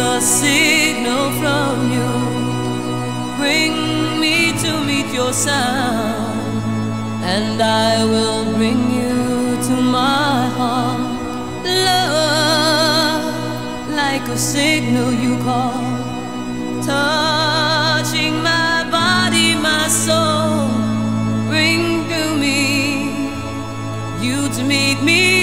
a signal from you. Bring me to meet your sound, and I will bring you to my heart. Love, like a signal you call, touching my body, my soul. Bring to me, you to meet me.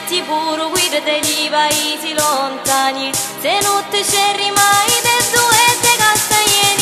metti pure guida dei paesi lontani, se non ti c'è rimai del due e te castaieri.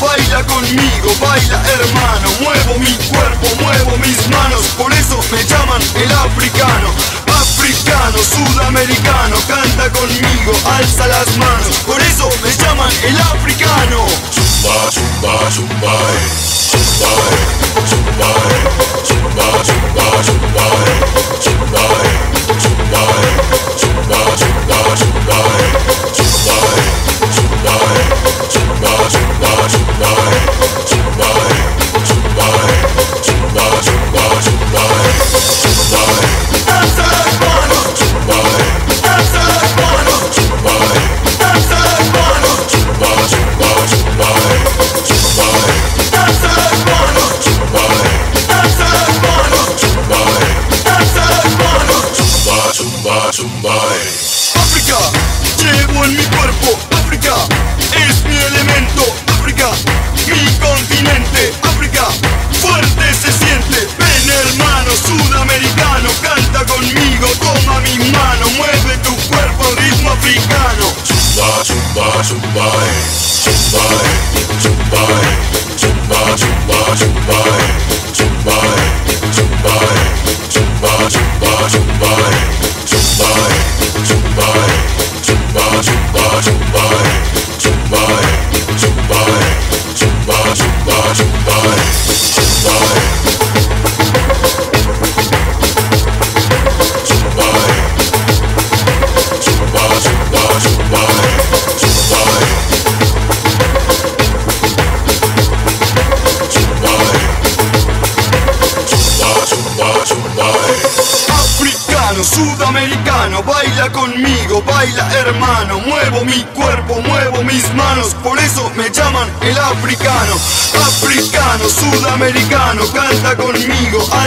baila conmigo, baila hermano. Muevo mi cuerpo, muevo mis manos, por eso me llaman el africano Africano, sudamericano, canta conmigo, alza las manos, por eso me llaman el africano. Zumba, zumba, zumba, eh. Eh. Eh. zumba, zumba, zumba, zumba, zumba, zumba, zumba, zumba, zumba, zumba, zumba, zumba, zumba, superstar, superstar, superstar, superstar, superstar.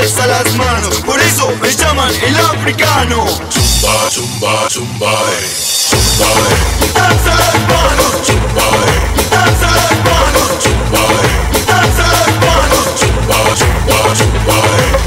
las manos, por eso me llaman el africano. Zumba, zumba, zumba, eh. zumba, eh. danza las manos, zumba, eh. danza las manos, zumba, eh. danza las manos, zumba, zumba, zumba. Eh.